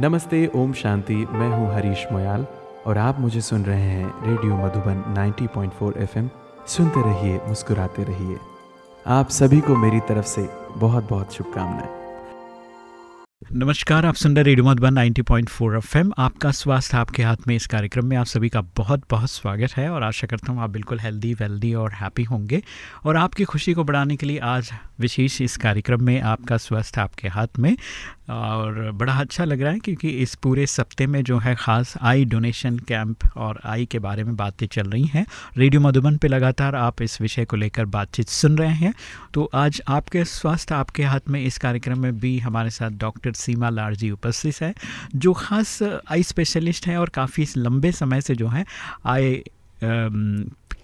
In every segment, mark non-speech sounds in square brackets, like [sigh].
नमस्ते, ओम शांति। मैं हूँ हरीश मोयाल और आप मुझे सुन रहे हैं रेडियो मधुबन 90.4 एफएम। सुनते रहिए, मुस्कुराते रहिए। आप सभी को मेरी तरफ़ से बहुत बहुत शुभकामनाएँ। नमस्कार, आप सुन रहे रेडियो मधुबन 90.4 एफएम। आपका स्वास्थ्य आपके हाथ में इस कार्यक्रम में आप सभी का बहुत बहुत स्वागत है और आशा करता हूँ आप बिल्कुल हेल्दी वेल्दी और हैप्पी होंगे। और आपकी खुशी को बढ़ाने के लिए आज विशेष इस कार्यक्रम में आपका स्वास्थ्य आपके हाथ में। और बड़ा अच्छा लग रहा है क्योंकि इस पूरे सप्ते में जो है ख़ास आई डोनेशन कैंप और आई के बारे में बातें चल रही हैं। रेडियो मधुबन पे लगातार आप इस विषय को लेकर बातचीत सुन रहे हैं। तो आज आपके स्वास्थ्य आपके हाथ में इस कार्यक्रम में भी हमारे साथ डॉक्टर सीमा लाल जी उपस्थित हैं, जो ख़ास आई स्पेशलिस्ट हैं और काफ़ी लंबे समय से जो हैं आई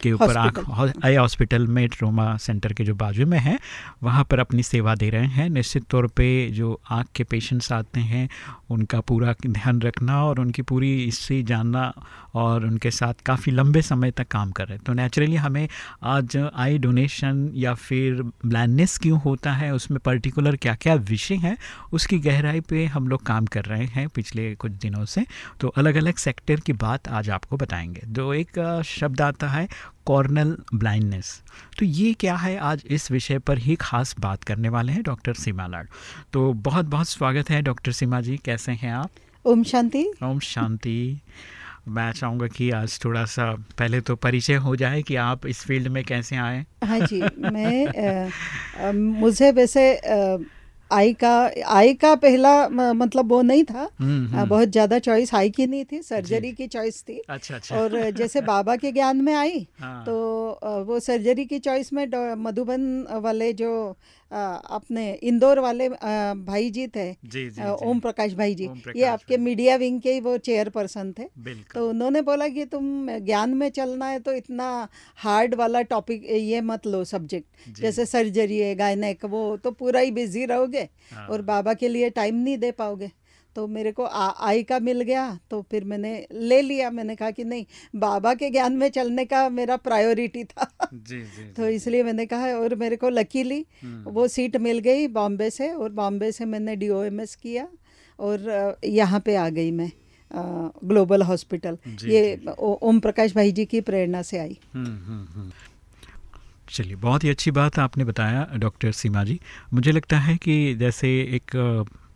के ऊपर आँख आई हॉस्पिटल में ट्रोमा सेंटर के जो बाजू में है वहाँ पर अपनी सेवा दे रहे हैं। निश्चित तौर पे जो आँख के पेशेंट्स आते हैं उनका पूरा ध्यान रखना और उनकी पूरी हिस्ट्री जानना और उनके साथ काफ़ी लंबे समय तक काम कर रहे हैं। तो नेचुरली हमें आज आई डोनेशन या फिर ब्लैंडनेस क्यों होता है उसमें पर्टिकुलर क्या क्या विषय हैं उसकी गहराई पे हम लोग काम कर रहे हैं पिछले कुछ दिनों से। तो अलग अलग सेक्टर की बात आज आपको बताएँगे। जो एक शब्द आता है कॉर्नल ब्लाइंडनेस। तो ये क्या है? आज इस विषय पर ही खास बात करने वाले हैं डॉक्टर सीमा लाड। तो बहुत बहुत स्वागत है डॉक्टर सीमा जी कैसे हैं आप? ओम शांति। ओम शांति। मैं चाहूँगा कि आज थोड़ा सा पहले तो परिचय हो जाए कि आप इस फ़ील्ड में कैसे आए। हाँ जी मैं [laughs] आ, आ, मुझे वैसे आ, आई का आई का पहला मतलब वो नहीं था आ, हम्म। बहुत ज़्यादा चॉइस आई की नहीं थी सर्जरी की चॉइस थी अच्छा अच्छा और जैसे बाबा के ज्ञान में आई हाँ। तो वो सर्जरी की चॉइस में मधुबन वाले जो अपने इंदौर वाले भाई जी थे जी, जी, ओम प्रकाश भाई जी। प्रकाश ये आपके मीडिया विंग के ही वो चेयरपर्सन थे। तो उन्होंने बोला कि तुम ज्ञान में चलना है तो इतना हार्ड वाला टॉपिक ये मत लो सब्जेक्ट। जैसे सर्जरी है गायनेक वो तो पूरा ही बिज़ी रहोगे हाँ। और बाबा के लिए टाइम नहीं दे पाओगे। तो मेरे को आ, आई का मिल गया तो फिर मैंने ले लिया। मैंने कहा कि नहीं बाबा के ज्ञान में चलने का मेरा प्रायोरिटी था। जी, जी, [laughs] तो इसलिए मैंने कहा और मेरे को लकीली हम्म। वो सीट मिल गई बॉम्बे से और बॉम्बे से मैंने डीओएमएस किया और यहाँ पे आ गई मैं ग्लोबल हॉस्पिटल ये ओम प्रकाश भाई जी की प्रेरणा से आई। हम्म, हम्म, चलिए बहुत ही अच्छी बात आपने बताया डॉक्टर सीमा जी। मुझे लगता है कि जैसे एक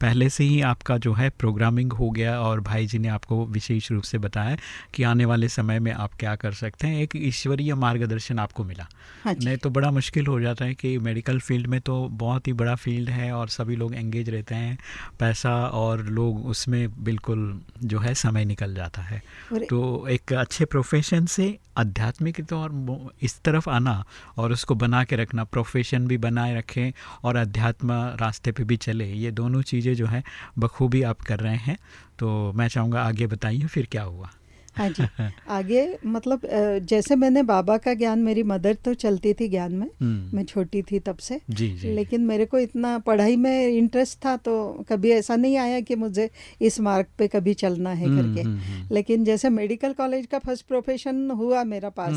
पहले से ही आपका जो है प्रोग्रामिंग हो गया और भाई जी ने आपको विशेष रूप से बताया कि आने वाले समय में आप क्या कर सकते हैं। एक ईश्वरीय मार्गदर्शन आपको मिला। हाँ नहीं तो बड़ा मुश्किल हो जाता है कि मेडिकल फ़ील्ड में तो बहुत ही बड़ा फ़ील्ड है और सभी लोग एंगेज रहते हैं। पैसा और लोग उसमें बिल्कुल जो है समय निकल जाता है। तो एक अच्छे प्रोफेशन से आध्यात्मिक तौर तो इस तरफ़ आना और उसको बना के रखना प्रोफेशन भी बनाए रखें और अध्यात्म रास्ते पे भी चले ये दोनों चीज़ें जो है, बखूबी आप कर रहे हैं। तो मैं चाहूँगा आगे बताइए, फिर क्या हुआ? हाँ जी। [laughs] आगे मतलब जैसे मैंने बाबा का ज्ञान मेरी मदर तो चलती थी ज्ञान में हम्म। मैं छोटी थी तब से। जी, जी, लेकिन मेरे को इतना पढ़ाई में इंटरेस्ट था तो कभी ऐसा नहीं आया कि मुझे इस मार्ग पे कभी चलना है हम्म, करके। हम्म, लेकिन जैसे मेडिकल कॉलेज का फ़र्स्ट प्रोफेशन हुआ मेरा पास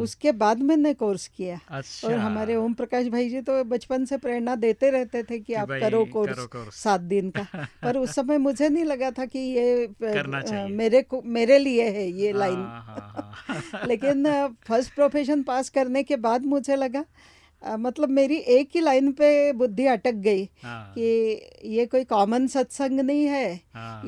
उसके बाद मैंने कोर्स किया। अच्छा। और हमारे ओम प्रकाश भाई जी तो बचपन से प्रेरणा देते रहते थे कि आप करो कोर्स सात दिन का। [laughs] पर उस समय मुझे नहीं लगा था कि ये मेरे मेरे लिए है ये लाइन हाँ, हाँ, हाँ। [laughs] लेकिन फ़र्स्ट प्रोफेशन पास करने के बाद मुझे लगा आ, मतलब मेरी एक ही लाइन पे बुद्धि अटक गई कि ये कोई कॉमन सत्संग नहीं है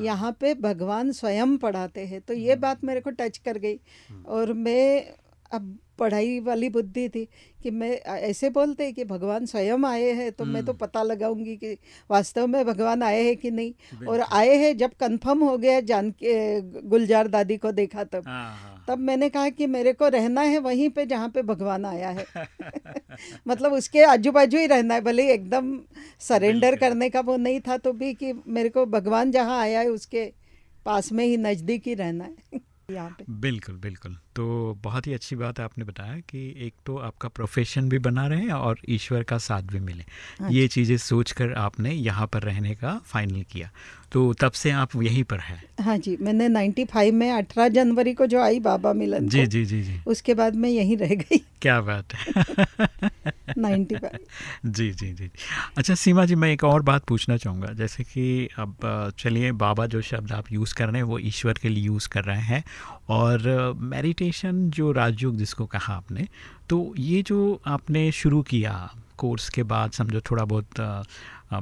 यहाँ पे भगवान स्वयं पढ़ाते हैं तो ये हम्म। बात मेरे को टच कर गई हम्म। और मैं अब पढ़ाई वाली बुद्धि थी कि मैं ऐसे बोलते कि भगवान स्वयं आए हैं तो मैं तो हम्म। पता लगाऊँगी कि वास्तव में भगवान आए हैं कि नहीं। और आए हैं जब कंफर्म हो गया जान के गुलजार दादी को देखा तब। हाँ, हाँ। तब मैंने कहा कि मेरे को रहना है वहीं पे जहाँ पे भगवान आया है। [laughs] मतलब उसके आजू बाजू ही रहना है भले एकदम सरेंडर करने का वो नहीं था तो भी कि मेरे को भगवान जहाँ आया है उसके पास में ही नज़दीक ही रहना है। [laughs] यहाँ पे। बिल्कुल बिल्कुल। तो बहुत ही अच्छी बात है आपने बताया कि एक तो आपका प्रोफेशन भी बना रहे और ईश्वर का साथ भी मिले। हाँ ये चीज़ें सोचकर आपने यहाँ पर रहने का फाइनल किया। तो तब से आप यहीं पर हैं। हाँ जी मैंने 95 में 18 जनवरी को जो आई बाबा मिलन जी जी जी जी। उसके बाद मैं यहीं रह गई। क्या बात है। नाइन्टी जी जी जी। अच्छा सीमा जी मैं एक और बात पूछना चाहूँगा। जैसे कि अब चलिए बाबा जो शब्द आप यूज़ कर रहे हैं वो ईश्वर के लिए यूज़ कर रहे हैं और मेडिटेशन जो राजयोग जिसको कहा आपने तो ये जो आपने शुरू किया कोर्स के बाद, समझो थोड़ा बहुत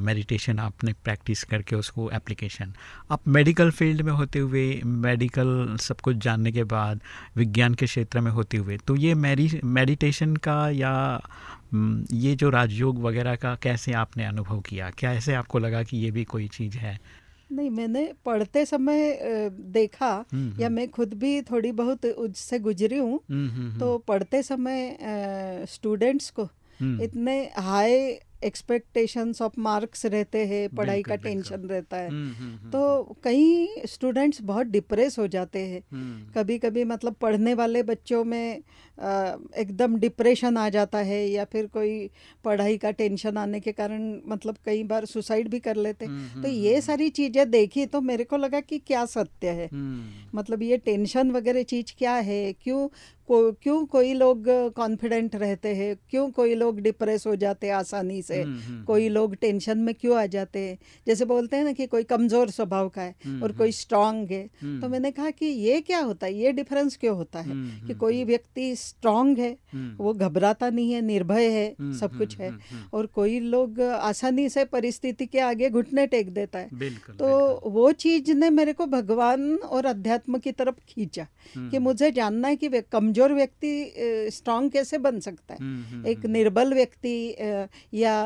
मेडिटेशन आपने प्रैक्टिस करके उसको एप्लीकेशन आप मेडिकल फ़ील्ड में होते हुए मेडिकल सब कुछ जानने के बाद, विज्ञान के क्षेत्र में होते हुए तो ये मेडिटेशन का या ये जो राजयोग वगैरह का कैसे आपने अनुभव किया ऐसे आपको लगा कि ये भी कोई चीज़ है? नहीं मैंने पढ़ते समय देखा या मैं खुद भी थोड़ी बहुत उससे गुजरी हूँ। तो पढ़ते समय स्टूडेंट्स को इतने हाई एक्सपेक्टेशंस ऑफ़ मार्क्स रहते हैं पढ़ाई का टेंशन रहता है। हम्म, हम्म, हम्म, तो कई स्टूडेंट्स बहुत डिप्रेस हो जाते हैं। कभी कभी मतलब पढ़ने वाले बच्चों में एकदम डिप्रेशन आ जाता है या फिर कोई पढ़ाई का टेंशन आने के कारण मतलब कई बार सुसाइड भी कर लेते तो ये सारी चीज़ें देखी तो मेरे को लगा कि क्या सत्य है। मतलब ये टेंशन वगैरह चीज़ क्या है? क्यों को क्यों कोई लोग कॉन्फिडेंट रहते हैं? क्यों कोई लोग डिप्रेस हो जाते आसानी से हम्म, हम्म, कोई हम्म। लोग टेंशन में क्यों आ जाते हैं? जैसे बोलते हैं ना कि कोई कमज़ोर स्वभाव का है और कोई स्ट्रांग है। तो मैंने कहा कि ये क्या होता है? ये डिफरेंस क्यों होता है? कि कोई व्यक्ति स्ट्रांग है वो घबराता नहीं है निर्भय है सब कुछ है और कोई लोग आसानी से परिस्थिति के आगे घुटने टेक देता है। तो वो चीज़ ने मेरे को भगवान और अध्यात्म की तरफ़ खींचा कि मुझे जानना है कि कमज़ोर व्यक्ति स्ट्रांग कैसे बन सकता है? एक। निर्बल व्यक्ति या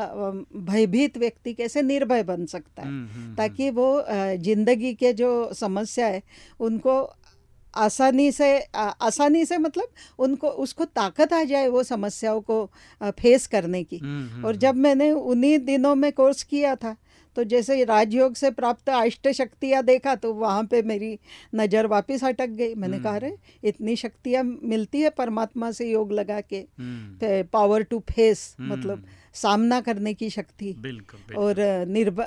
भयभीत व्यक्ति कैसे निर्भय बन सकता है? ताकि वो ज़िंदगी के जो समस्या है उनको आसानी से आसानी से मतलब उनको उसको ताकत आ जाए वो समस्याओं को फेस करने की। और जब मैंने उन्हीं दिनों में कोर्स किया था तो जैसे राजयोग से प्राप्त अष्ट शक्तियाँ देखा तो वहाँ पे मेरी नज़र वापस अटक गई। मैंने कहा हम्म। अरे इतनी शक्तियाँ मिलती है परमात्मा से योग लगा के पावर टू फेस मतलब सामना करने की शक्ति और निर्भ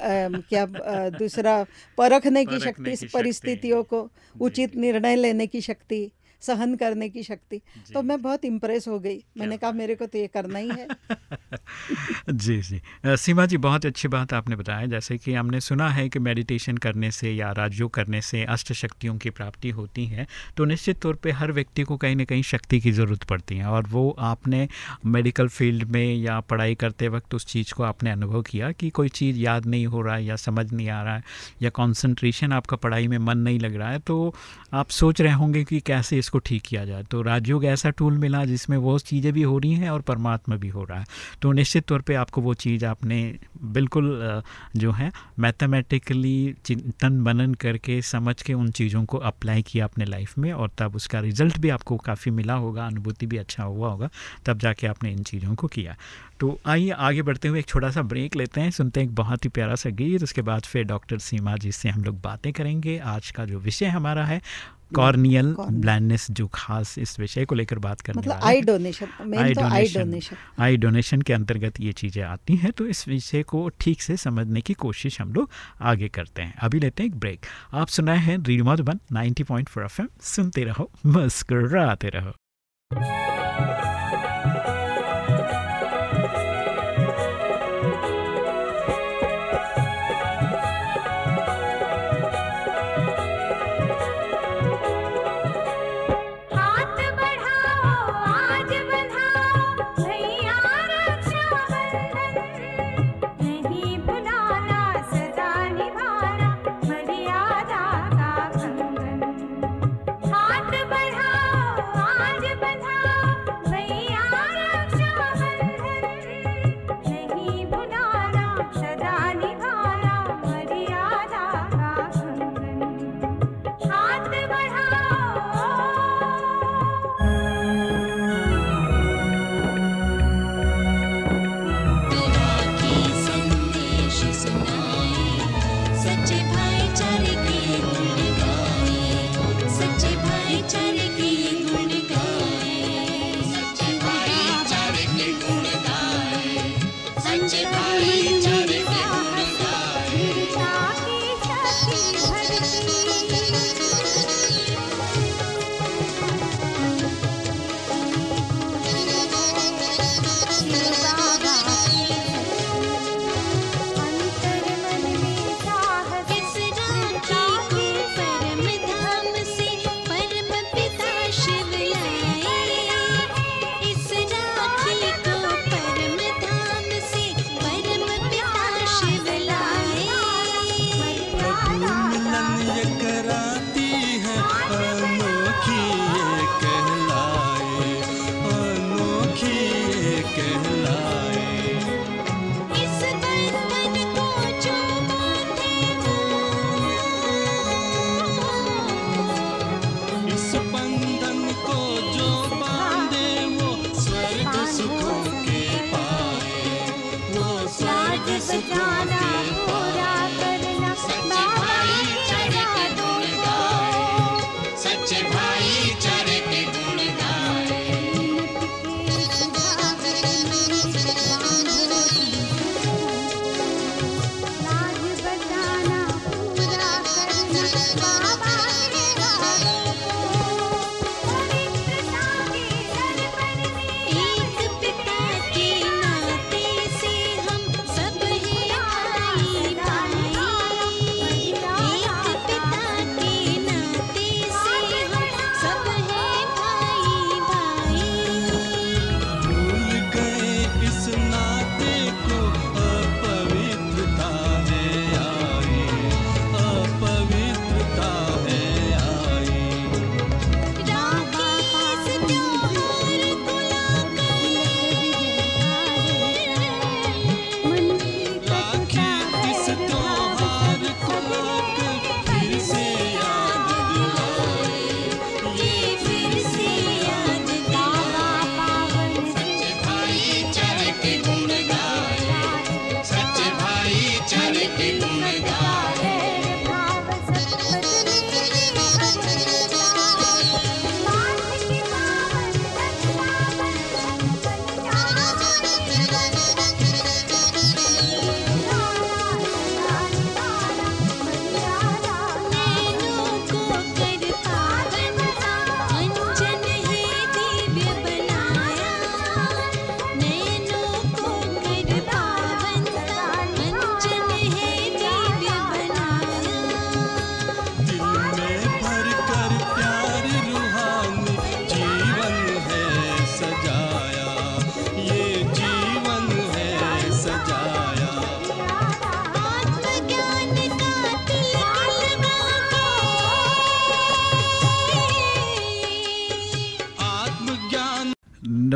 क्या दूसरा परखने की शक्ति परिस्थितियों को उचित निर्णय लेने की शक्ति। सहन करने की शक्ति। तो मैं बहुत इम्प्रेस हो गई। मैंने कहा मेरे को तो ये करना ही है। [laughs] जी जी। सीमा जी बहुत अच्छी बात आपने बताया। जैसे कि हमने सुना है कि मेडिटेशन करने से या राजयोग करने से अष्ट शक्तियों की प्राप्ति होती है तो निश्चित तौर पे हर व्यक्ति को कहीं ना कहीं शक्ति की ज़रूरत पड़ती है। और वो आपने मेडिकल फ़ील्ड में या पढ़ाई करते वक्त उस चीज़ को आपने अनुभव किया कि कोई चीज़ याद नहीं हो रहा है या समझ नहीं आ रहा है या कॉन्सेंट्रेशन आपका पढ़ाई में मन नहीं लग रहा है तो आप सोच रहे होंगे कि कैसे इसको ठीक किया जाए। तो राजयोग ऐसा टूल मिला जिसमें वो चीज़ें भी हो रही हैं और परमात्मा भी हो रहा है। तो निश्चित तौर पे आपको वो चीज़ आपने बिल्कुल जो है मैथमेटिकली चिंतन बनन करके, समझ के उन चीज़ों को अप्लाई किया अपने लाइफ में और तब उसका रिज़ल्ट भी आपको काफ़ी मिला होगा, अनुभूति भी अच्छा हुआ होगा, तब जाके आपने इन चीज़ों को किया। तो आइए आगे बढ़ते हुए एक छोटा सा ब्रेक लेते हैं, सुनते हैं एक बहुत ही प्यारा सा गीत, उसके बाद फिर डॉक्टर सीमा जी से हम लोग बातें करेंगे। आज का जो विषय हमारा है कॉर्नियल ब्लाइंडनेस जो खास इस विषय को लेकर बात करने मतलब eye donation eye donation eye donation के अंतर्गत ये चीज़ें आती हैं तो इस विषय को ठीक से समझने की कोशिश हम लोग आगे करते हैं। अभी लेते हैं एक ब्रेक आप सुनाए हैं रेडियो मधुबन 90.4 एफएम सुनते रहो मस्कर रहो।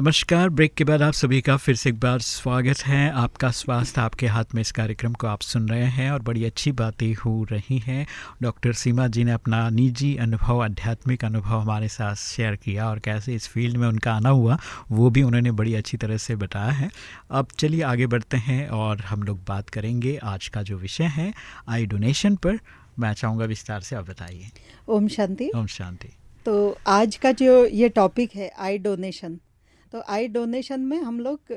नमस्कार। ब्रेक के बाद आप सभी का फिर से एक बार स्वागत है। आपका स्वास्थ्य आपके हाथ में इस कार्यक्रम को आप सुन रहे हैं और बड़ी अच्छी बातें हो रही हैं। डॉक्टर सीमा जी ने अपना निजी अनुभव आध्यात्मिक अनुभव हमारे साथ शेयर किया और कैसे इस फ़ील्ड में उनका आना हुआ वो भी उन्होंने बड़ी अच्छी तरह से बताया है। अब चलिए आगे बढ़ते हैं और हम लोग बात करेंगे आज का जो विषय है आई डोनेशन पर। मैं चाहूँगा विस्तार से आप बताइए। ओम शांति। ओम शांति। तो आज का जो ये टॉपिक है आई डोनेशन। तो आई डोनेशन में हम लोग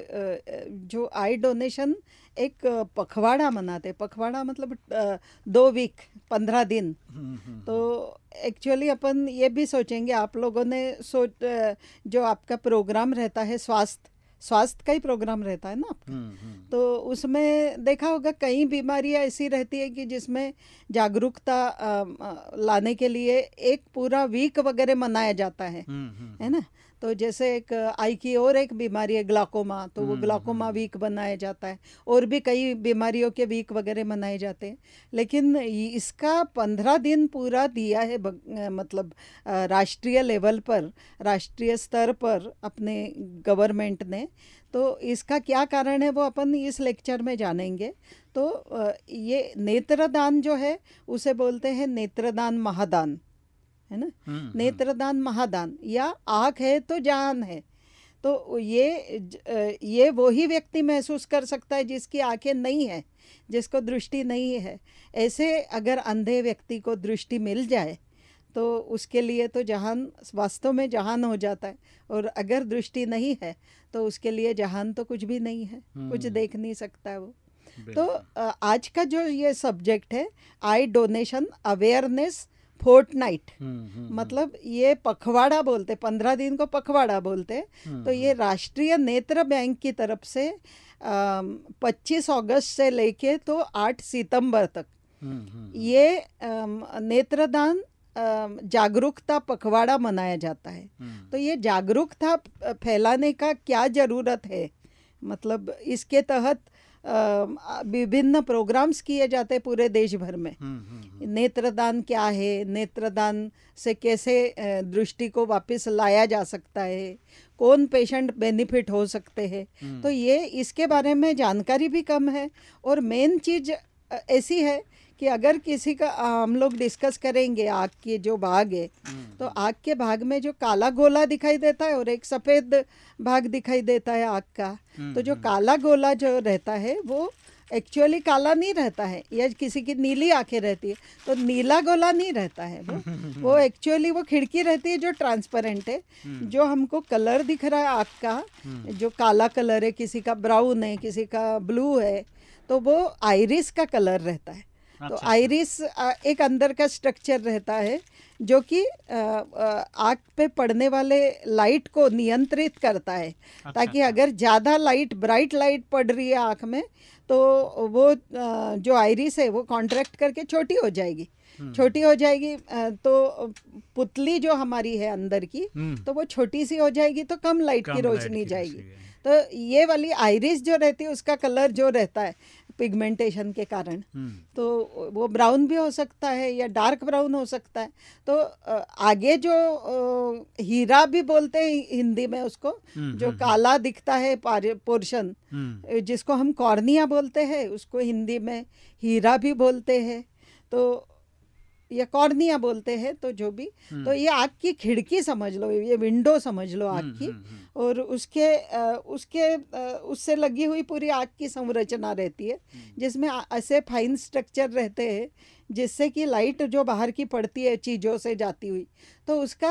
जो आई डोनेशन एक पखवाड़ा मनाते पखवाड़ा मतलब दो वीक पंद्रह दिन। तो एक्चुअली अपन ये भी सोचेंगे आप लोगों ने सोच जो आपका प्रोग्राम रहता है स्वास्थ्य स्वास्थ्य का ही प्रोग्राम रहता है ना आपका। तो उसमें देखा होगा कई बीमारियाँ ऐसी रहती है कि जिसमें जागरूकता लाने के लिए एक पूरा वीक वगैरह मनाया जाता है। है ना? तो जैसे एक आई की और एक बीमारी है ग्लाकोमा तो वो ग्लाकोमा हम्म, वीक हम्म। बनाया जाता है और भी कई बीमारियों के वीक वगैरह मनाए जाते हैं। लेकिन इसका पंद्रह दिन पूरा दिया है मतलब राष्ट्रीय लेवल पर राष्ट्रीय स्तर पर अपने गवर्नमेंट ने। तो इसका क्या कारण है वो अपन इस लेक्चर में जानेंगे। तो ये नेत्रदान जो है उसे बोलते हैं नेत्रदान महादान। है ना? हम्म, हम्म। नेत्रदान महादान या आँख है तो जान है। तो ये ये वही व्यक्ति महसूस कर सकता है जिसकी आँखें नहीं है जिसको दृष्टि नहीं है। ऐसे अगर अंधे व्यक्ति को दृष्टि मिल जाए तो उसके लिए तो जहान वास्तव में जहान हो जाता है और अगर दृष्टि नहीं है तो उसके लिए जहान तो कुछ भी नहीं है कुछ हम्म। देख नहीं सकता है वो। तो आज का जो ये सब्जेक्ट है eye donation awareness fortnight हम्म, हम्म, मतलब ये पखवाड़ा बोलते पंद्रह दिन को पखवाड़ा बोलते। हम्म, तो ये राष्ट्रीय नेत्र बैंक की तरफ़ से पच्चीस अगस्त से लेके तो आठ सितंबर तक। ये नेत्रदान जागरूकता पखवाड़ा मनाया जाता है। तो ये जागरूकता फैलाने का क्या ज़रूरत है? मतलब इसके तहत विभिन्न प्रोग्राम्स किए जाते हैं पूरे देश भर में। हम्म, हम्म, हम्म। नेत्रदान क्या है? नेत्रदान से कैसे दृष्टि को वापस लाया जा सकता है? कौन पेशेंट बेनिफिट हो सकते हैं? तो ये इसके बारे में जानकारी भी कम है। और मेन चीज़ ऐसी है कि अगर किसी का हम लोग डिस्कस करेंगे आग के जो भाग है हम्म। तो आग के भाग में जो काला गोला दिखाई देता है और एक सफ़ेद भाग दिखाई देता है आग का हम्म, तो जो हम्म। काला गोला जो रहता है वो एक्चुअली काला नहीं रहता है या किसी की नीली आँखें रहती है तो नीला गोला नहीं रहता है वो [laughs] वो एक्चुअली वो खिड़की रहती है जो ट्रांसपेरेंट है जो हमको कलर दिख रहा है आग का जो काला कलर है किसी का ब्राउन है किसी का ब्लू है तो वो आयरिस का कलर रहता है तो आयरिस अच्छा। एक अंदर का स्ट्रक्चर रहता है जो कि आँख पे पड़ने वाले लाइट को नियंत्रित करता है अच्छा, ताकि अच्छा। अगर ज़्यादा लाइट ब्राइट लाइट पड़ रही है आँख में तो वो जो आयरिस है वो कॉन्ट्रैक्ट करके छोटी हो जाएगी हम्म। छोटी हो जाएगी तो पुतली जो हमारी है अंदर की हम्म। तो वो छोटी सी हो जाएगी तो कम लाइट कम की रोशनी जाएगी तो ये वाली आयरिस जो रहती है उसका कलर जो रहता है पिगमेंटेशन के कारण। हम्म। तो वो ब्राउन भी हो सकता है या डार्क ब्राउन हो सकता है। तो आगे जो हीरा भी बोलते हैं हिंदी में उसको हम्म, जो हम्म, काला दिखता है पोर्शन जिसको हम कॉर्निया बोलते हैं उसको हिंदी में हीरा भी बोलते हैं। तो या कॉर्निया बोलते हैं तो जो भी। तो ये आग की खिड़की समझ लो ये विंडो समझ लो आग की। और उसके उसके उससे लगी हुई पूरी आग की संरचना रहती है हम्म। जिसमें ऐसे फाइन स्ट्रक्चर रहते हैं जिससे कि लाइट जो बाहर की पड़ती है चीज़ों से जाती हुई। तो उसका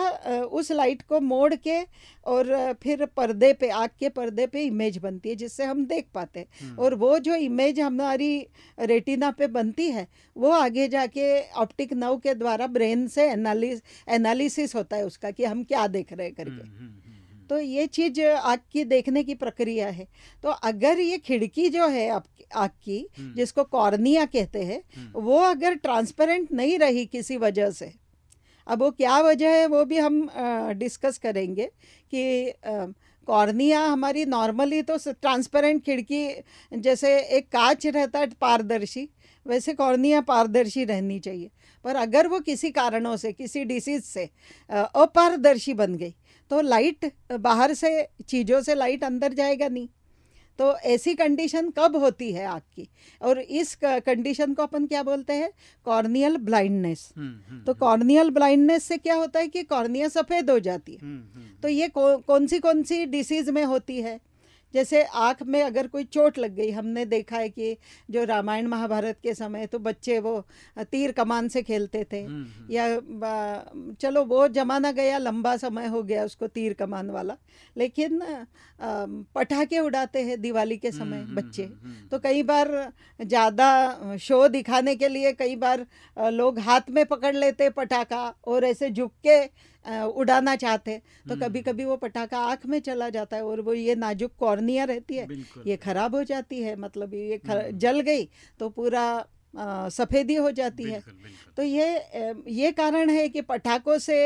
उस लाइट को मोड़ के और फिर पर्दे पे आग के पर्दे पे इमेज बनती है जिससे हम देख पाते हैं। हम्म। और वो जो इमेज हमारी रेटिना पे बनती है वो आगे जाके ऑप्टिक नव के द्वारा ब्रेन से एनालिस एनालिसिस होता है उसका कि हम क्या देख रहे हैं करके। हम्म, तो ये चीज़ आग की देखने की प्रक्रिया है तो अगर ये खिड़की जो है आग की हम्म। जिसको कॉर्निया कहते हैं हम्म। वो अगर ट्रांसपेरेंट नहीं रही किसी वजह से अब वो क्या वजह है वो भी हम डिस्कस करेंगे कि कॉर्निया हमारी नॉर्मली तो ट्रांसपेरेंट खिड़की जैसे एक कांच रहता है पारदर्शी वैसे कॉर्निया पारदर्शी रहनी चाहिए पर अगर वो किसी कारणों से किसी डिसीज से अपारदर्शी बन गई तो लाइट बाहर से चीज़ों से लाइट अंदर जाएगा नहीं। तो ऐसी कंडीशन कब होती है आँख की और इस कंडीशन को अपन क्या बोलते हैं? कॉर्नियल ब्लाइंडनेस तो कॉर्नियल ब्लाइंडनेस से क्या होता है कि कॉर्निया सफ़ेद हो जाती है। हम्म, हम्म, तो ये कौ, कौन सी कौन सी डिसीज़ में होती है? जैसे आँख में अगर कोई चोट लग गई हमने देखा है कि जो रामायण महाभारत के समय तो बच्चे वो तीर कमान से खेलते थे। हम्म, हम्म। या चलो वो जमाना गया लंबा समय हो गया उसको तीर कमान वाला। लेकिन पटाखे उड़ाते हैं दिवाली के समय हम्म, बच्चे। तो कई बार ज़्यादा शो दिखाने के लिए कई बार लोग हाथ में पकड़ लेते पटाखा और ऐसे झुक के उड़ाना चाहते हैं तो हम्म। कभी कभी वो पटाखा आँख में चला जाता है और वो ये नाजुक कॉर्निया रहती है ये खराब हो जाती है मतलब ये हम्म। जल गई तो पूरा आ, सफ़ेदी हो जाती है तो ये ये कारण है कि पटाखों से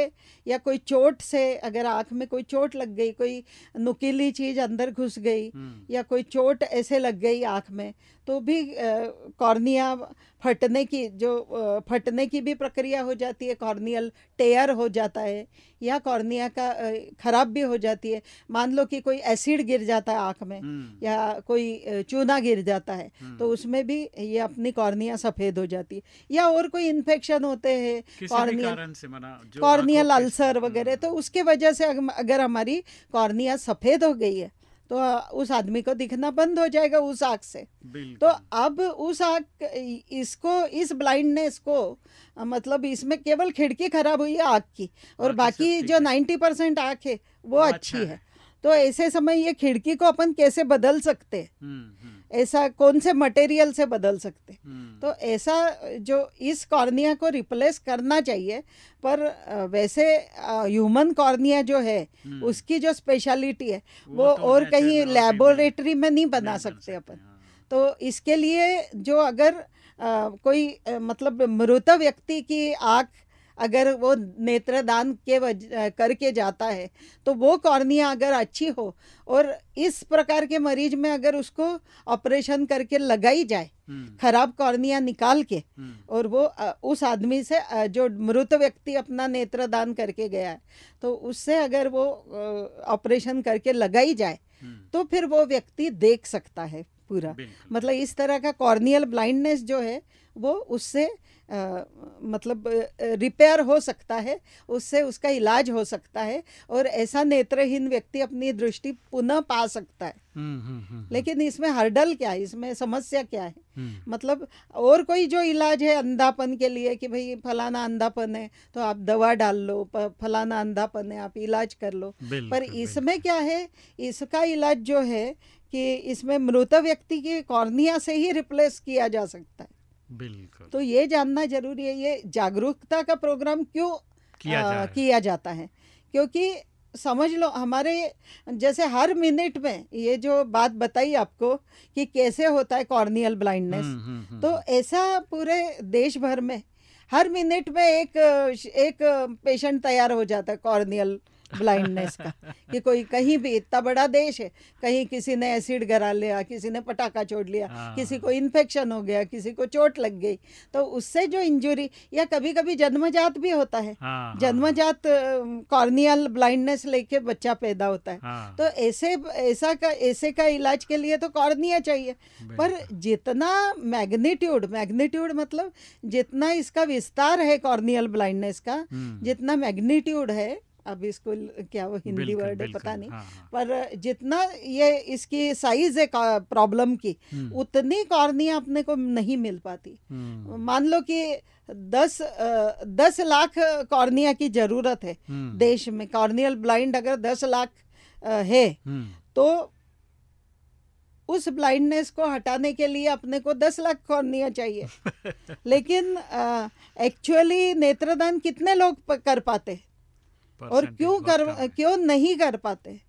या कोई चोट से अगर आँख में कोई चोट लग गई कोई नुकीली चीज़ अंदर घुस गई हम्म। या कोई चोट ऐसे लग गई आँख में तो भी कॉर्निया फटने की जो फटने की भी प्रक्रिया हो जाती है कॉर्नियल टेयर हो जाता है या कॉर्निया का खराब भी हो जाती है मान लो कि कोई एसिड गिर जाता है आँख में हम्म। या कोई चूना गिर जाता है हम्म। तो उसमें भी ये अपनी कॉर्निया सफ़ेद हो जाती है या और कोई इन्फेक्शन होते हैं कॉर्नियल कॉर्नियल अल्सर वगैरह तो उसके वजह से अगर हमारी कॉर्निया सफ़ेद हो गई है तो उस आदमी को दिखना बंद हो जाएगा उस आग से। तो अब उस आग इसको इस ब्लाइंडनेस को मतलब इसमें केवल खिड़की खराब हुई है आग की और बाकी जो नाइन्टी परसेंट आँख है वो अच्छी है। तो ऐसे समय ये खिड़की को अपन कैसे बदल सकते हैं? हम्म, हम्म। ऐसा कौन से मटेरियल से बदल सकते हम्म। तो ऐसा जो इस कॉर्निया को रिप्लेस करना चाहिए पर वैसे ह्यूमन कॉर्निया जो है हम्म। उसकी जो स्पेशलिटी है वो, वो तो और कहीं लेबोरेटरी में नहीं बना सकते अपन हाँ। तो इसके लिए जो अगर आ, कोई आ, मतलब मृत व्यक्ति की आँख अगर वो नेत्रदान के करके जाता है तो वो कॉर्निया अगर अच्छी हो और इस प्रकार के मरीज़ में अगर उसको ऑपरेशन करके लगाई जाए हम्म। खराब कॉर्निया निकाल के हम्म। और वो उस आदमी से जो मृत व्यक्ति अपना नेत्रदान करके गया है तो उससे अगर वो ऑपरेशन करके लगाई जाए हम्म। तो फिर वो व्यक्ति देख सकता है पूरा मतलब इस तरह का कॉर्नियल ब्लाइंडनेस जो है वो उससे आ, मतलब रिपेयर हो सकता है उससे उसका इलाज हो सकता है और ऐसा नेत्रहीन व्यक्ति अपनी दृष्टि पुनः पा सकता है। हम्म, हम्म, हम्म, लेकिन इसमें हर्डल क्या है? इसमें समस्या क्या है? मतलब और कोई जो इलाज है अंधापन के लिए कि भाई फलाना अंधापन है तो आप दवा डाल लो फलाना अंधापन है आप इलाज कर लो। पर इसमें क्या है? इसका इलाज जो है कि इसमें मृत व्यक्ति की कॉर्निया से ही रिप्लेस किया जा सकता है। बिल्कुल। तो ये जानना ज़रूरी है ये जागरूकता का प्रोग्राम क्यों किया, आ, किया जाता है? क्योंकि समझ लो हमारे जैसे हर मिनट में ये जो बात बताई आपको कि कैसे होता है कॉर्नियल ब्लाइंडनेस हम्म, हम्म, हम्म, तो ऐसा पूरे देश भर में हर मिनट में एक एक पेशेंट तैयार हो जाता है कॉर्नियल ब्लाइंडनेस का कि कोई कहीं भी इतना बड़ा देश है कहीं किसी ने एसिड गरा लिया किसी ने पटाखा छोड़ लिया हाँ। किसी को इन्फेक्शन हो गया किसी को चोट लग गई तो उससे जो इंजुरी या कभी कभी जन्मजात भी होता है हाँ, हाँ। जन्मजात कॉर्नियल ब्लाइंडनेस लेके बच्चा पैदा होता है तो ऐसे ऐसा का ऐसे का इलाज के लिए तो कॉर्निया चाहिए पर जितना मैग्नीट्यूड मैग्नीट्यूड मतलब जितना इसका विस्तार है कॉर्नियल ब्लाइंडनेस का हम्म। जितना मैग्नीट्यूड है अब इसको क्या वो हिंदी वर्ड है पता नहीं हाँ, हाँ. पर जितना ये इसकी साइज़ है प्रॉब्लम की हम्म। उतनी कॉर्निया अपने को नहीं मिल पाती हम्म। मान लो कि दस दस लाख कॉर्निया की ज़रूरत है हम्म। देश में कॉर्नियल ब्लाइंड अगर दस लाख है तो उस ब्लाइंडनेस को हटाने के लिए अपने को दस लाख कॉर्निया चाहिए [laughs] लेकिन एक्चुअली नेत्रदान कितने लोग कर पाते हैं और क्यों कर क्यों नहीं कर पाते?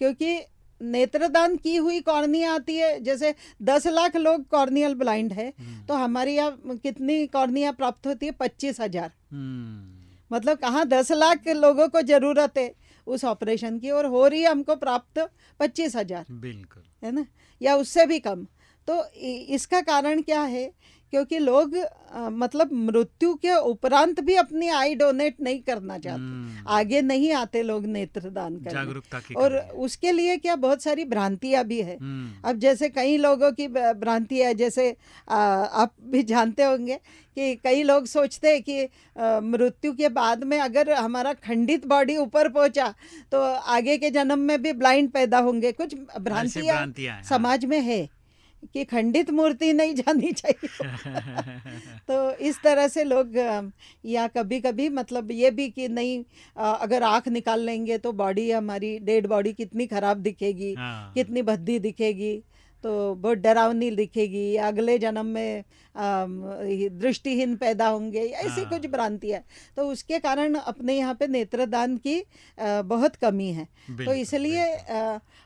क्योंकि नेत्रदान की हुई कॉर्निया आती है जैसे दस लाख लोग कॉर्नियल ब्लाइंड है हम्म। तो हमारे यहाँ कितनी कॉर्निया प्राप्त होती है? पच्चीस हज़ार। हम्म। मतलब कहाँ दस लाख लोगों को ज़रूरत है उस ऑपरेशन की? और हो रही है हमको प्राप्त पच्चीस हज़ार। बिल्कुल। है ना? या उससे भी कम। तो इसका कारण क्या है? क्योंकि लोग आ, मतलब मृत्यु के उपरांत भी अपनी आई डोनेट नहीं करना चाहते। हम्म। आगे नहीं आते लोग नेत्रदान करने। और उसके लिए क्या बहुत सारी भ्रांतियाँ भी है। हम्म। अब जैसे कई लोगों की भ्रांति है जैसे आ, आप भी जानते होंगे कि कई लोग सोचते हैं कि मृत्यु के बाद में अगर हमारा खंडित बॉडी ऊपर पहुँचा तो आगे के जन्म में भी ब्लाइंड पैदा होंगे। कुछ भ्रांतियाँ समाज में है। कि खंडित मूर्ति नहीं जानी चाहिए [laughs] तो इस तरह से लोग या कभी कभी मतलब ये भी कि नहीं अगर आँख निकाल लेंगे तो बॉडी हमारी डेड बॉडी कितनी ख़राब दिखेगी हाँ। कितनी भद्दी दिखेगी तो बहुत डरावनी दिखेगी अगले जन्म में दृष्टिहीन पैदा होंगे ऐसी हाँ। कुछ भ्रांति है। तो उसके कारण अपने यहाँ पे नेत्रदान की बहुत कमी है। तो इसलिए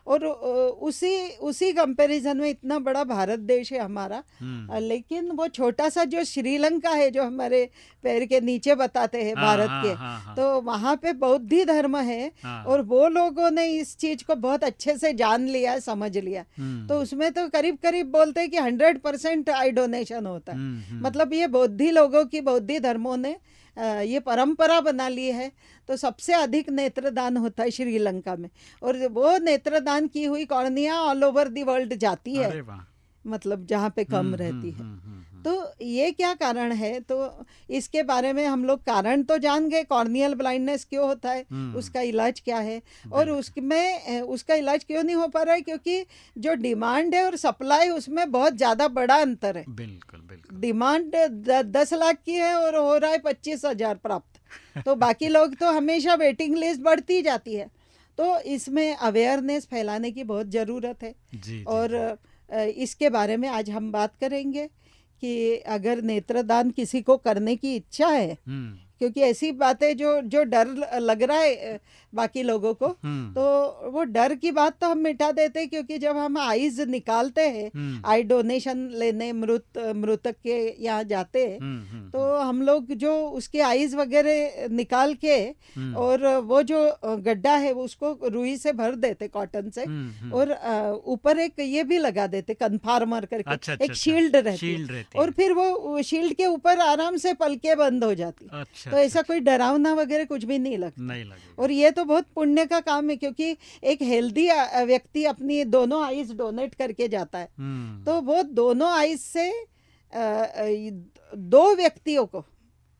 और उसी उसी कंपैरिजन में इतना बड़ा भारत देश है हमारा। हम्म। लेकिन वो छोटा सा जो श्रीलंका है जो हमारे पैर के नीचे बताते हैं हाँ, भारत हाँ, के तो वहाँ पे बौद्धि धर्म है और वो लोगों ने इस चीज़ को बहुत अच्छे से जान लिया समझ लिया। हम्म। तो उसमें तो करीब करीब बोलते हैं कि हंड्रेड परसेंट आई डोनेशन हो होता है। हम्म, हम्म। मतलब ये बौद्धि लोगों की बौद्धि धर्मों ने ये परंपरा बना ली है। तो सबसे अधिक नेत्रदान होता है श्रीलंका में। और वो नेत्रदान की हुई cornea all over the world जाती है। मतलब जहाँ पे कम हम्म, रहती है। तो ये क्या कारण है? तो इसके बारे में हम लोग कारण तो जान गए कॉर्नियल ब्लाइंडनेस क्यों होता है? हम्म। उसका इलाज क्या है? और उसमें उसका इलाज क्यों नहीं हो पा रहा है? क्योंकि जो डिमांड है और सप्लाई उसमें बहुत ज़्यादा बड़ा अंतर है। बिल्कुल बिल्कुल। डिमांड दस लाख की है और हो रहा है पच्चीस हज़ार प्राप्त। [laughs] तो बाकी लोग तो हमेशा वेटिंग लिस्ट बढ़ती जाती है। तो इसमें अवेयरनेस फैलाने की बहुत ज़रूरत है। जी, और जी, इसके बारे में आज हम बात करेंगे। कि अगर नेत्रदान किसी को करने की इच्छा है हम्म। क्योंकि ऐसी बातें जो जो डर लग रहा है बाकी लोगों को हम्म। तो वो डर की बात तो हम मिटा देते हैं क्योंकि जब हम आईज निकालते हैं हम्म। आई डोनेशन लेने मृत मृतक के यहाँ जाते हैं हम्म, तो हम लोग जो उसके आईज वगैरह निकाल के और वो जो गड्ढा है उसको रुई से भर देते कॉटन से और ऊपर एक ये भी लगा देते कन्फार्मर करके अच्छा, अच्छा, एक अच्छा, शील्ड रहती है और फिर वो शील्ड के ऊपर आराम से पलके बंद हो जाती अच्छा तो ऐसा कोई डरावना वगैरह कुछ भी नहीं लगता। नहीं लगे और ये तो बहुत पुण्य का काम है क्योंकि एक हेल्दी व्यक्ति अपनी दोनों आईज डोनेट करके जाता है। हम्म। तो वो दोनों आईज से दो व्यक्तियों को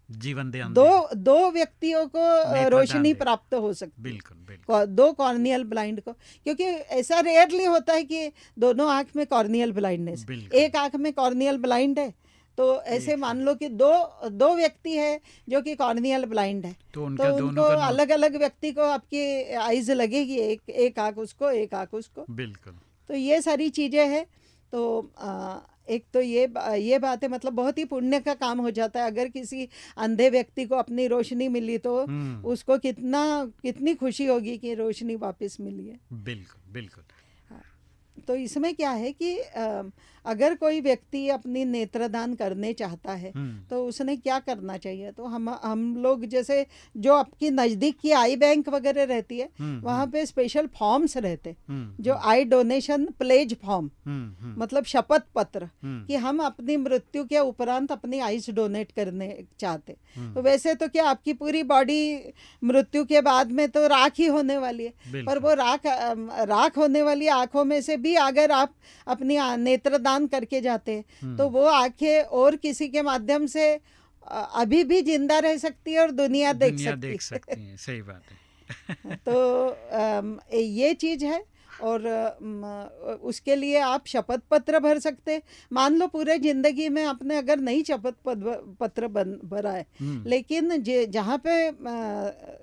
जीवन दे दो दो व्यक्तियों को रोशनी प्राप्त हो सकती बिल्कुल बिल्कुल। दो कॉर्नियल ब्लाइंड को क्योंकि ऐसा रेयरली होता है कि दोनों आँख में कॉर्नियल ब्लाइंडनेस। एक आँख में कॉर्नियल ब्लाइंड है तो ऐसे मान लो कि दो दो व्यक्ति है जो कि कॉर्नियल ब्लाइंड है। तो, तो उनको अलग अलग व्यक्ति को आपकी आइज़ लगेगी एक एक आँख उसको एक आँख उसको। बिल्कुल। तो ये सारी चीज़ें हैं। तो आ, एक तो ये ये बात है मतलब बहुत ही पुण्य का काम हो जाता है। अगर किसी अंधे व्यक्ति को अपनी रोशनी मिली तो हम्म। उसको कितना कितनी खुशी होगी कि रोशनी वापस मिली है। बिल्कुल बिल्कुल। तो इसमें क्या है कि अगर कोई व्यक्ति अपनी नेत्रदान करने चाहता है हम्म। तो उसने क्या करना चाहिए? तो हम हम लोग जैसे जो आपकी नज़दीक की आई बैंक वगैरह रहती है हम्म, वहाँ हम्म। पे स्पेशल फॉर्म्स रहते जो आई डोनेशन प्लेज फॉर्म मतलब शपथ पत्र कि हम अपनी मृत्यु के उपरांत अपनी आइस डोनेट करने चाहते तो वैसे तो क्या आपकी पूरी बॉडी मृत्यु के बाद में तो राख ही होने वाली है पर वो राख राख होने वाली आँखों में से भी अगर आप अपनी नेत्रदान करके जाते हम्म। तो वो आँखें और किसी के माध्यम से अभी भी ज़िंदा रह सकती है और दुनिया देख दुनिया सकती, देख सकती है सही बात है। [laughs] तो ये चीज़ है। और उसके लिए आप शपथ पत्र भर सकते मान लो पूरे ज़िंदगी में आपने अगर नहीं शपथ पत्र भरा है हम्म। लेकिन जहाँ पे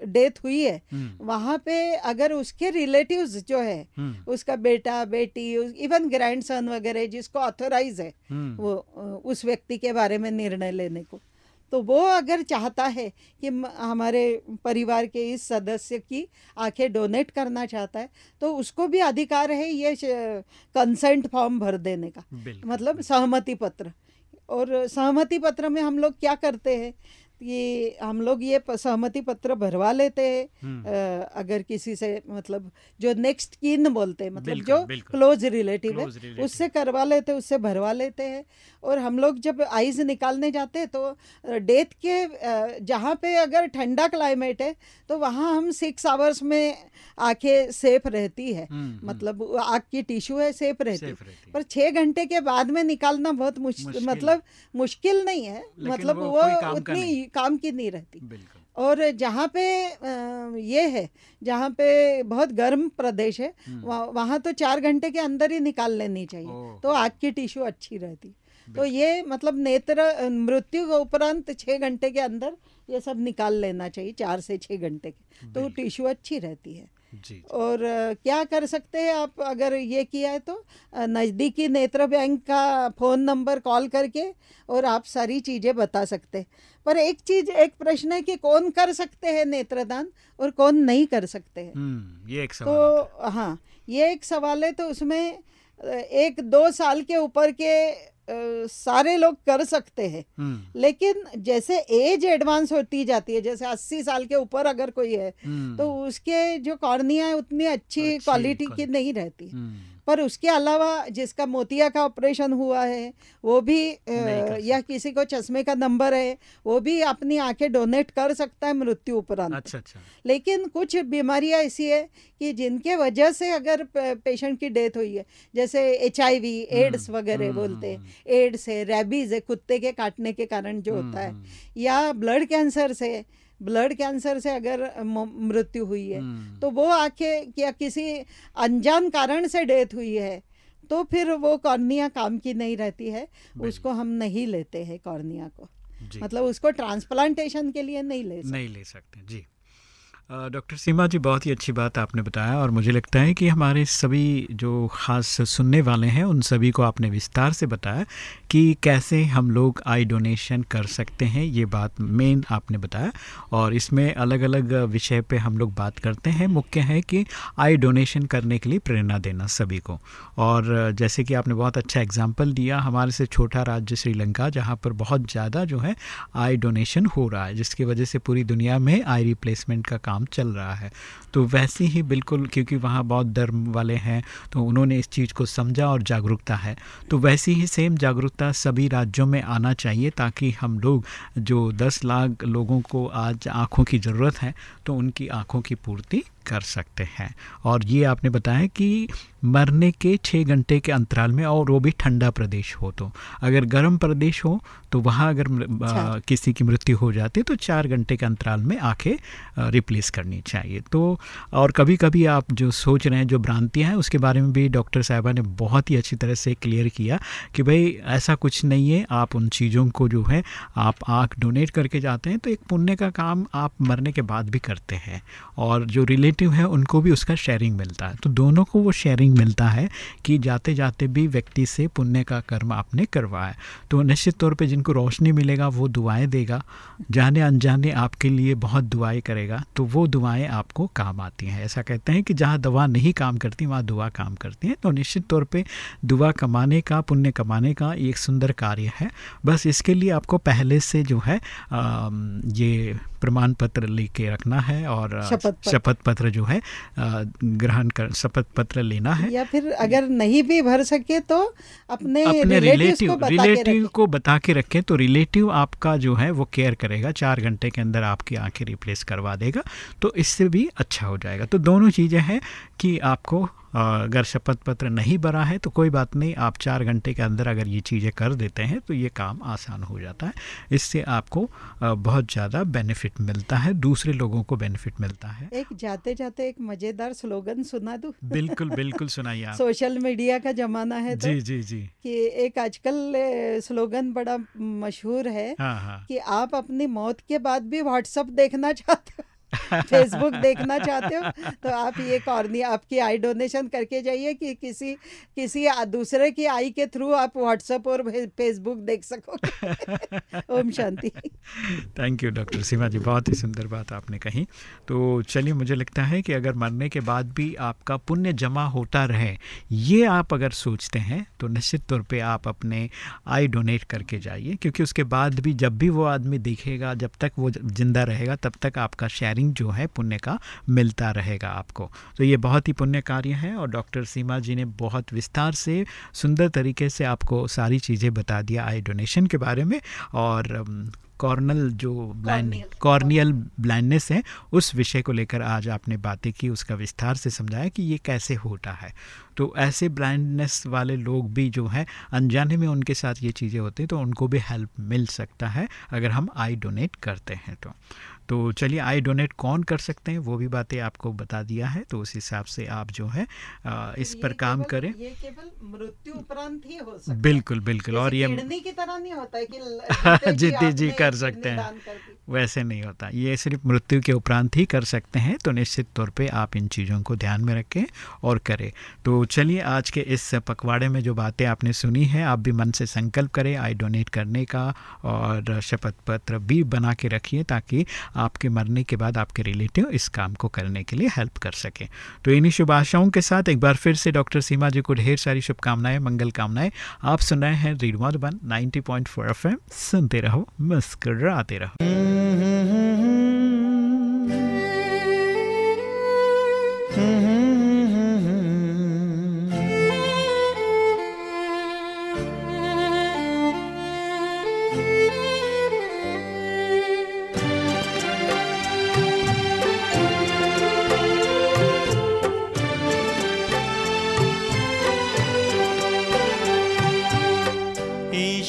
डेथ हुई है वहाँ पे अगर उसके रिलेटिव्स जो है हम्म। उसका बेटा बेटी इवन ग्रैंडसन वगैरह जिसको ऑथोराइज है वो उस व्यक्ति के बारे में निर्णय लेने को तो वो अगर चाहता है कि हमारे परिवार के इस सदस्य की आँखें डोनेट करना चाहता है तो उसको भी अधिकार है ये कंसेंट फॉर्म भर देने का। मतलब सहमति पत्र। और सहमति पत्र में हम लोग क्या करते हैं? कि हम लोग ये सहमति पत्र भरवा लेते हैं। हम्म। अगर किसी से मतलब जो नेक्स्ट किन बोलते हैं मतलब जो क्लोज रिलेटिव है उससे करवा लेते हैं उससे भरवा लेते हैं। और हम लोग जब आइज़ निकालने जाते हैं तो डेथ के जहाँ पे अगर ठंडा क्लाइमेट है तो वहाँ हम सिक्स आवर्स में आँखें सेफ़ रहती है। हम्म, हम्म। मतलब आँख की टिश्यू है सेफ़ रहती, है। पर छः घंटे के बाद में निकालना बहुत मुश्किल। मतलब मुश्किल नहीं है। मतलब वो उतनी काम की नहीं रहती। और जहाँ पे ये है जहाँ पे बहुत गर्म प्रदेश है हम्म। वहाँ तो चार घंटे के अंदर ही निकाल लेनी चाहिए। तो आँख की टिश्यू अच्छी रहती। तो ये मतलब नेत्र मृत्यु के उपरांत छः घंटे के अंदर ये सब निकाल लेना चाहिए चार से छः घंटे के। तो टिश्यू अच्छी रहती है। जी और क्या कर सकते हैं आप अगर ये किया है तो? नज़दीकी नेत्र बैंक का फ़ोन नंबर कॉल करके और आप सारी चीज़ें बता सकते हैं। पर एक चीज़ एक प्रश्न है कि कौन कर सकते हैं नेत्रदान और कौन नहीं कर सकते हैं? हम्म, ये एक तो सवाल तो हाँ ये एक सवाल है तो उसमें एक दो साल के ऊपर के सारे लोग कर सकते हैं हम्म। लेकिन जैसे एज एडवांस होती जाती है जैसे अस्सी साल के ऊपर अगर कोई है हम्म। तो उसके जो कॉर्निया है उतनी अच्छी क्वालिटी की नहीं रहती हम्म। पर उसके अलावा जिसका मोतिया का ऑपरेशन हुआ है वो भी या किसी को चश्मे का नंबर है वो भी अपनी आँखें डोनेट कर सकता है मृत्यु उपरांत। अच्छा अच्छा। लेकिन कुछ बीमारियाँ ऐसी है कि जिनके वजह से अगर पेशेंट की डेथ हुई है जैसे एच आई वी एड्स वगैरह हम्म, बोलते हैं। एड्स हम्म, हम्म। है रेबीज है कुत्ते के काटने के कारण जो होता है। या ब्लड कैंसर से ब्लड कैंसर से अगर मृत्यु हुई है हम्म। तो वो आँखें क्या किसी अनजान कारण से डेथ हुई है तो फिर वो कॉर्निया काम की नहीं रहती है उसको हम नहीं लेते हैं कॉर्निया को। मतलब उसको ट्रांसप्लांटेशन के लिए नहीं ले सकते। नहीं ले सकते जी। डॉक्टर सीमा जी, बहुत ही अच्छी बात आपने बताया और मुझे लगता है कि हमारे सभी जो ख़ास सुनने वाले हैं, उन सभी को आपने विस्तार से बताया कि कैसे हम लोग आई डोनेशन कर सकते हैं, ये बात मेन आपने बताया और इसमें अलग अलग विषय पे हम लोग बात करते हैं। मुख्य है कि आई डोनेशन करने के लिए प्रेरणा देना सभी को और जैसे कि आपने बहुत अच्छा एग्ज़ाम्पल दिया, हमारे से छोटा राज्य श्रीलंका, जहाँ पर बहुत ज़्यादा जो है आई डोनेशन हो रहा है, जिसकी वजह से पूरी दुनिया में आई रिप्लेसमेंट का काम काम चल रहा है। तो वैसे ही बिल्कुल, क्योंकि वहाँ बहुत धर्म वाले हैं तो उन्होंने इस चीज़ को समझा और जागरूकता है। तो वैसी ही सेम जागरूकता सभी राज्यों में आना चाहिए, ताकि हम लोग जो दस लाख लोगों को आज आँखों की ज़रूरत है तो उनकी आँखों की पूर्ति कर सकते हैं। और ये आपने बताया कि मरने के छः घंटे के अंतराल में और वो भी ठंडा प्रदेश हो तो। अगर गर्म प्रदेश हो तो वहाँ अगर आ। किसी की मृत्यु हो जाती है तो चार घंटे के अंतराल में आँखें रिप्लेस करनी चाहिए। तो और कभी कभी आप जो सोच रहे हैं जो भ्रांतियाँ हैं उसके बारे में भी डॉक्टर साहबा ने बहुत ही अच्छी तरह से क्लियर किया कि भाई ऐसा कुछ नहीं है आप उन चीज़ों को जो है आप आँख डोनेट करके जाते हैं तो एक पुण्य का काम आप मरने के बाद भी करते हैं। और जो रिलेट रिलेटिव है उनको भी उसका शेयरिंग मिलता है। तो दोनों को वो शेयरिंग मिलता है कि जाते जाते भी व्यक्ति से पुण्य का कर्म आपने करवाया तो निश्चित तौर पे जिनको रोशनी मिलेगा वो दुआएँ देगा। जाने अनजाने आपके लिए बहुत दुआएँ करेगा तो वो दुआएँ आपको काम आती हैं। ऐसा कहते हैं कि जहाँ दवा नहीं काम करती वहाँ दुआ काम करती हैं। तो निश्चित तौर पर दुआ कमाने का पुण्य कमाने का एक सुंदर कार्य है। बस इसके लिए आपको पहले से जो है आ, ये प्रमाण पत्र लेके रखना है और शपथ पत्र पत्र जो है ग्रहण कर शपथ पत्र लेना है। या फिर अगर नहीं भी भर सके तो अपने अपने रिलेटिव को रिलेटिव को बता के रखें तो रिलेटिव आपका जो है वो केयर करेगा। चार घंटे के अंदर आपकी आँखें रिप्लेस करवा देगा तो इससे भी अच्छा हो जाएगा। तो दोनों चीज़ें हैं कि आपको अगर शपथ पत्र नहीं भरा है तो कोई बात नहीं आप चार घंटे के अंदर अगर ये चीज़ें कर देते हैं तो ये काम आसान हो जाता है। इससे आपको बहुत ज़्यादा बेनिफिट मिलता है दूसरे लोगों को बेनिफिट मिलता है। एक जाते जाते एक मज़ेदार स्लोगन सुना दू? बिल्कुल बिल्कुल सुनाइए सोशल मीडिया का जमाना है तो, जी जी जी। कि एक आजकल स्लोगन बड़ा मशहूर है हाँ, हाँ. कि आप अपनी मौत के बाद भी व्हाट्सअप देखना चाहते हो। फेसबुक देखना चाहते हो तो आप ये कॉर्निया आपकी आई डोनेशन करके जाइए कि किसी किसी दूसरे की आई के थ्रू आप व्हाट्सएप और फेसबुक देख सको [laughs] Om Shanti. Thank you doctor Seema ji बहुत ही सुंदर बात आपने कही। तो चलिए मुझे लगता है कि अगर मरने के बाद भी आपका पुण्य जमा होता रहे ये आप अगर सोचते हैं तो निश्चित तौर पे आप अपने आई डोनेट करके जाइए क्योंकि उसके बाद भी जब भी वो आदमी देखेगा जब तक वो ज़िंदा रहेगा तब तक आपका शेयरिंग जो है पुण्य का मिलता रहेगा आपको। तो ये बहुत ही पुण्य कार्य है और डॉक्टर सीमा जी ने बहुत विस्तार से सुंदर तरीके से आपको सारी चीज़ें बता दिया आई डोनेशन के बारे में और कॉर्नल जो ब्लाइंड कॉर्नियल। ब्लाइंडनेस है उस विषय को लेकर आज आपने बातें की उसका विस्तार से समझाया कि ये कैसे होता है। तो ऐसे ब्लाइंडनेस वाले लोग भी जो हैं अनजाने में उनके साथ ये चीज़ें होती हैं तो उनको भी हेल्प मिल सकता है अगर हम आई डोनेट करते हैं तो। तो चलिए आई डोनेट कौन कर सकते हैं वो भी बातें आपको बता दिया है तो उस हिसाब से आप जो है आ, इस पर काम करें। ये केवल मृत्यु उपरांत ही हो सकता बिल्कुल बिल्कुल और ये की तरह नहीं होता है कि जीते [laughs] जी कर सकते हैं। वैसे नहीं होता। ये सिर्फ़ मृत्यु के उपरांत ही कर सकते हैं तो निश्चित तौर पे आप इन चीज़ों को ध्यान में रखें और करें। तो चलिए आज के इस पखवाड़े में जो बातें आपने सुनी है आप भी मन से संकल्प करें आई डोनेट करने का और शपथ पत्र भी बना के रखिए ताकि आपके मरने के बाद आपके रिलेटिव इस काम को करने के लिए हेल्प कर सकें। तो इन्हीं शुभ आशाओं के साथ एक बार फिर से डॉक्टर सीमा जी को ढेर सारी शुभकामनाएँ, मंगल कामनाएँ। आप सुन रहे हैं रीड मधुबन नाइनटी पॉइंट सुनते रहो, मुस्कराते रहो।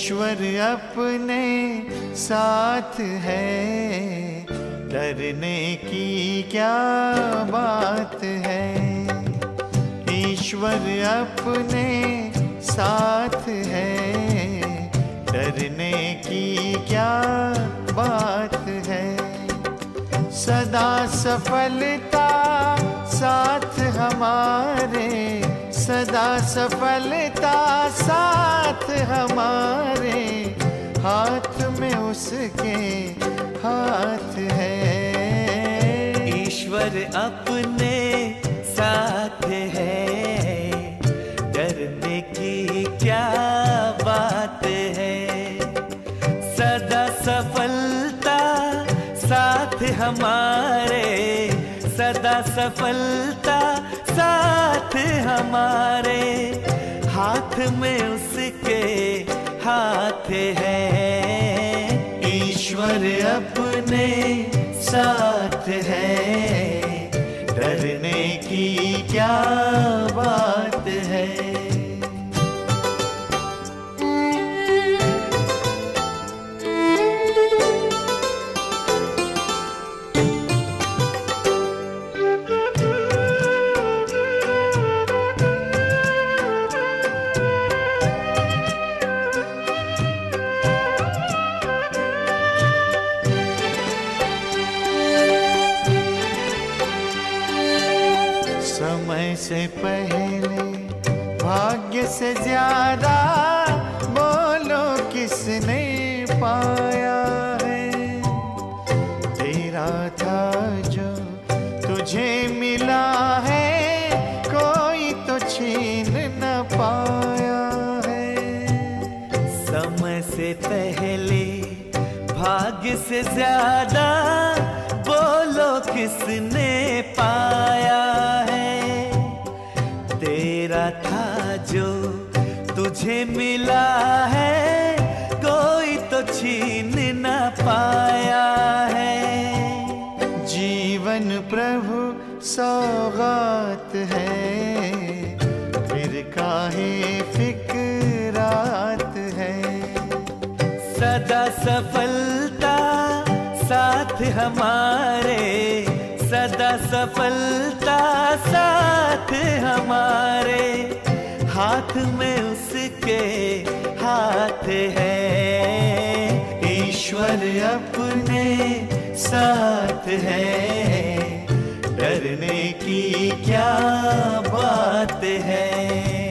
ईश्वर अपने साथ है। डरने की क्या बात है? ईश्वर अपने साथ है। डरने की क्या बात है? सदा सफलता साथ हमारे। सदा सफलता साथ उसके हाथ है। ईश्वर अपने साथ है। डरने की क्या बात है? सदा सफलता साथ हमारे। सदा सफलता साथ हमारे। हाथ में उसके हाथ है। ईश्वर अपने साथ है। डरने की क्या बात है? से ज़्यादा बोलो किसने पाया है? तेरा था जो तुझे मिला है, कोई तो छीन न पाया है। समय से पहले, भाग्य से ज़्यादा बोलो किसने तुझे मिला है, कोई तो छीन न पाया है। जीवन प्रभु सौगात है। फिर काहे फिक्रात है? सदा सफलता, साथ हमारे। सदा सफलता, साथ हमारे। हाथ में उसके हाथ है। ईश्वर अपने साथ है। डरने की क्या बात है?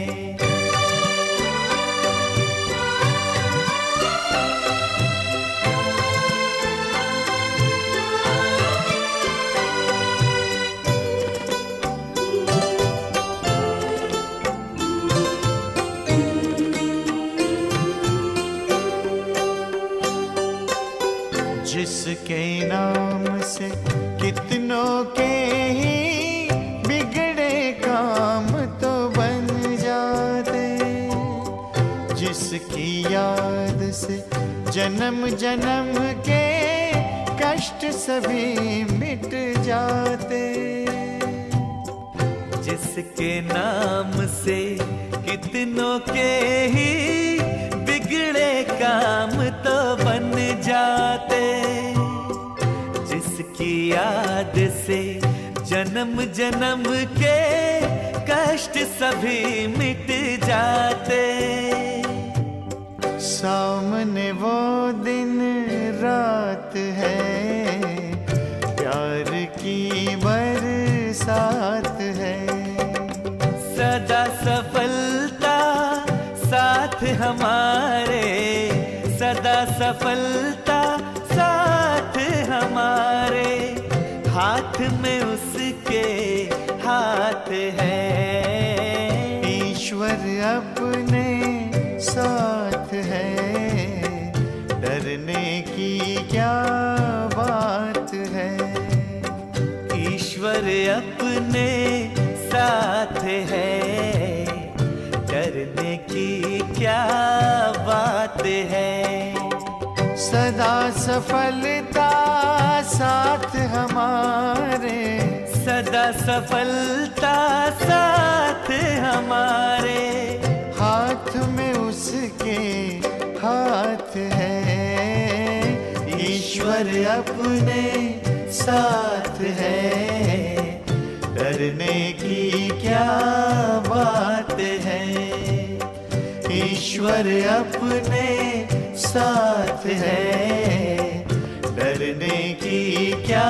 साथ हमारे सदा सफलता साथ हमारे। हाथ में उसके हाथ है। ईश्वर अपने साथ है। सदा सफलता साथ हमारे। सदा सफलता साथ हमारे। हाथ में उसके हाथ है। ईश्वर अपने साथ है। डरने की क्या बात है? ईश्वर अपने साथ है। डरने की क्या